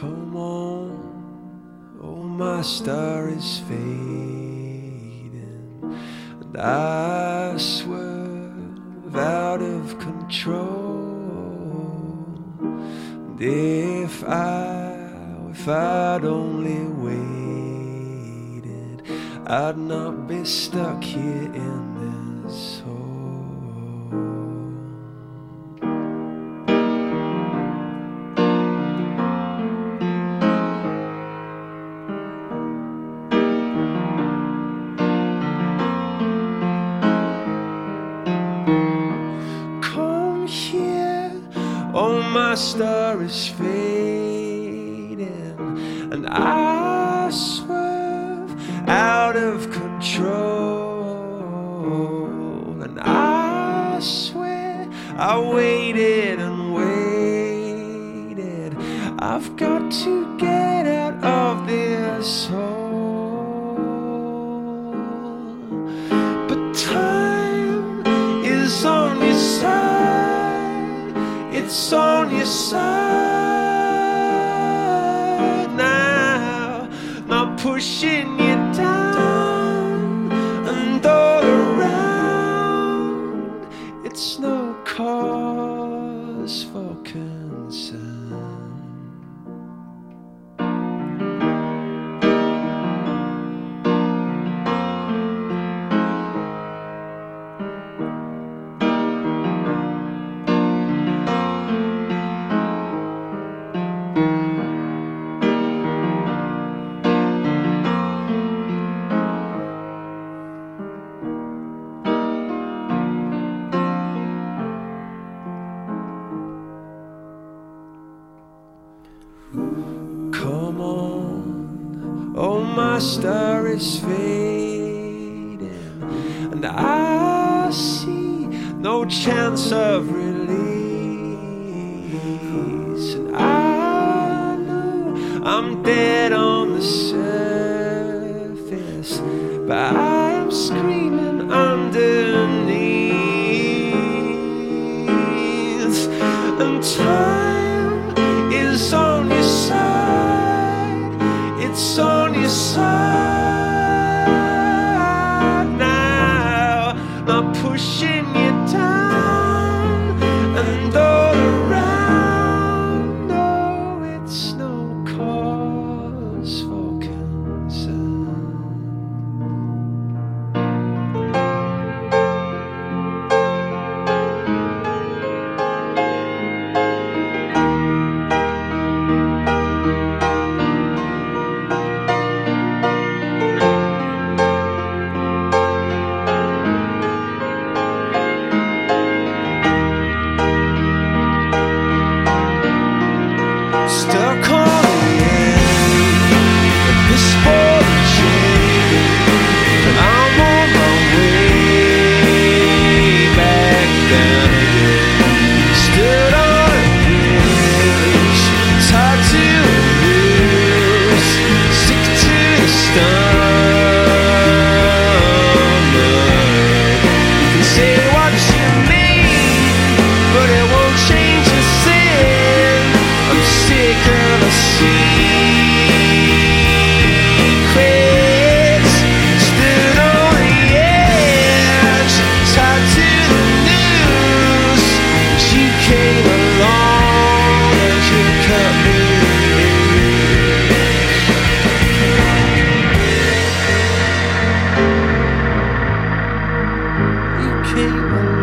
Come on, oh, my star is fading, and I swerve out of control. And if I, if I'd only waited, I'd not be stuck here in this hole. My star is fading, and I swerve out of control. And I swear I waited and waited. I've got to get out of this hole. But time is on your side. It's on your side now. Not pushing you down and all around. It's no cause for concern. My star is fading, and I see no chance of release. And I know I'm dead on the surface, but I am screaming underneath. And time is on your side. It's on side now. Not pushing table